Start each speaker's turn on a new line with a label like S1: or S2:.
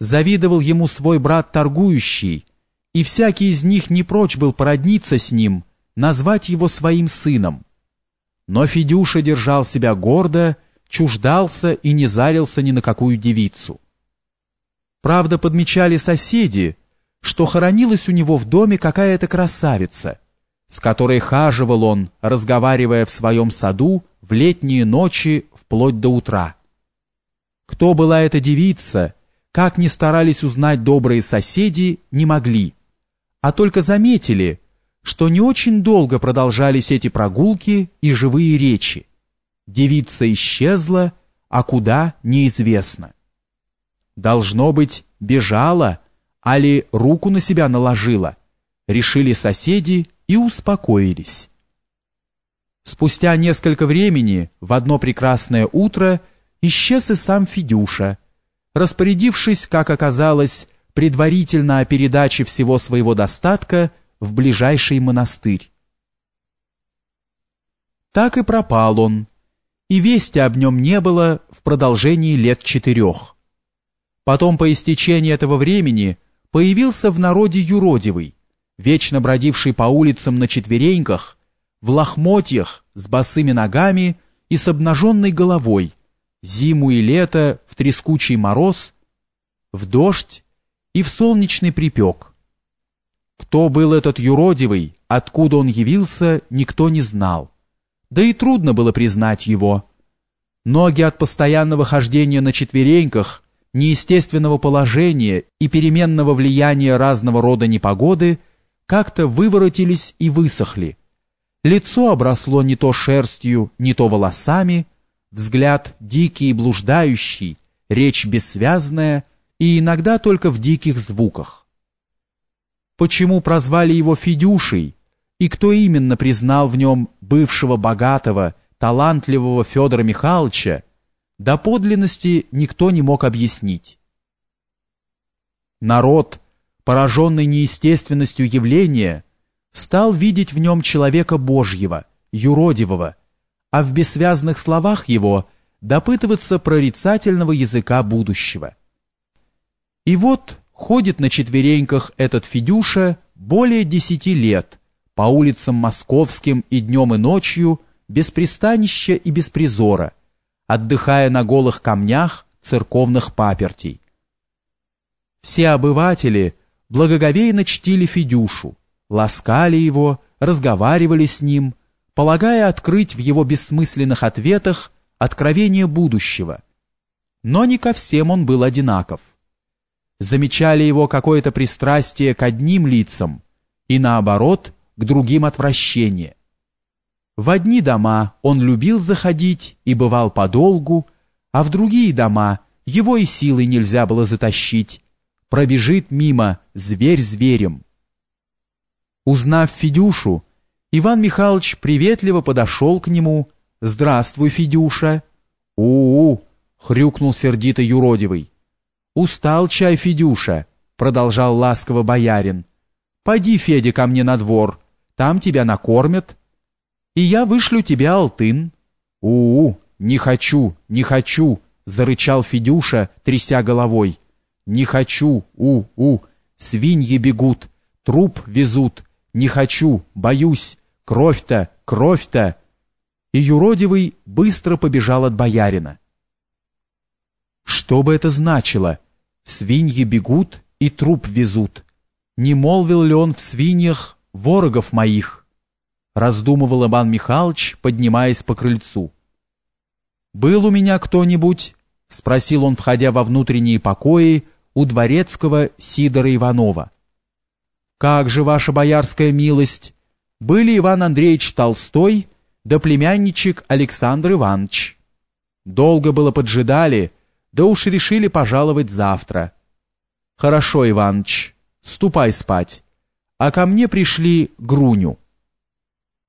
S1: Завидовал ему свой брат торгующий, и всякий из них не прочь был породниться с ним, назвать его своим сыном. Но Федюша держал себя гордо, чуждался и не зарился ни на какую девицу. Правда, подмечали соседи, что хоронилась у него в доме какая-то красавица, с которой хаживал он, разговаривая в своем саду в летние ночи вплоть до утра. Кто была эта девица, как ни старались узнать добрые соседи, не могли, а только заметили, что не очень долго продолжались эти прогулки и живые речи. Девица исчезла, а куда – неизвестно. Должно быть, бежала, али руку на себя наложила, решили соседи и успокоились. Спустя несколько времени, в одно прекрасное утро, исчез и сам Федюша, распорядившись, как оказалось, предварительно о передаче всего своего достатка в ближайший монастырь. Так и пропал он, и вести об нем не было в продолжении лет четырех. Потом, по истечении этого времени, появился в народе юродивый, вечно бродивший по улицам на четвереньках, в лохмотьях, с босыми ногами и с обнаженной головой, зиму и лето трескучий мороз, в дождь и в солнечный припек. Кто был этот юродивый, откуда он явился, никто не знал. Да и трудно было признать его. Ноги от постоянного хождения на четвереньках, неестественного положения и переменного влияния разного рода непогоды как-то выворотились и высохли. Лицо обросло не то шерстью, не то волосами, взгляд дикий и блуждающий, речь бессвязная и иногда только в диких звуках. Почему прозвали его Федюшей, и кто именно признал в нем бывшего богатого, талантливого Федора Михайловича, до подлинности никто не мог объяснить. Народ, пораженный неестественностью явления, стал видеть в нем человека Божьего, юродивого, а в бессвязных словах его допытываться прорицательного языка будущего. И вот ходит на четвереньках этот Федюша более десяти лет по улицам московским и днем и ночью, без пристанища и без призора, отдыхая на голых камнях церковных папертей. Все обыватели благоговейно чтили Федюшу, ласкали его, разговаривали с ним, полагая открыть в его бессмысленных ответах откровение будущего. Но не ко всем он был одинаков. Замечали его какое-то пристрастие к одним лицам и, наоборот, к другим отвращение. В одни дома он любил заходить и бывал подолгу, а в другие дома его и силой нельзя было затащить. Пробежит мимо зверь зверем. Узнав Федюшу, Иван Михайлович приветливо подошел к нему. «Здравствуй, Федюша!» «У-у!» — хрюкнул сердито юродивый. «Устал чай, Федюша!» — продолжал ласково боярин. «Пойди, Федя, ко мне на двор, там тебя накормят, и я вышлю тебе алтын». «У-у! Не хочу, не хочу!» — зарычал Федюша, тряся головой. «Не хочу! У-у! Свиньи бегут, труп везут!» Не хочу, боюсь, кровь-то, кровь-то!» И юродивый быстро побежал от боярина. Что бы это значило? Свиньи бегут и труп везут. Не молвил ли он в свиньях ворогов моих? Раздумывал Иван Михайлович, поднимаясь по крыльцу. «Был у меня кто-нибудь?» — спросил он, входя во внутренние покои у дворецкого Сидора Иванова. Как же, ваша боярская милость, были Иван Андреевич Толстой да племянничек Александр Иванович. Долго было поджидали, да уж решили пожаловать завтра. Хорошо, Иваныч, ступай спать. А ко мне пришли Груню.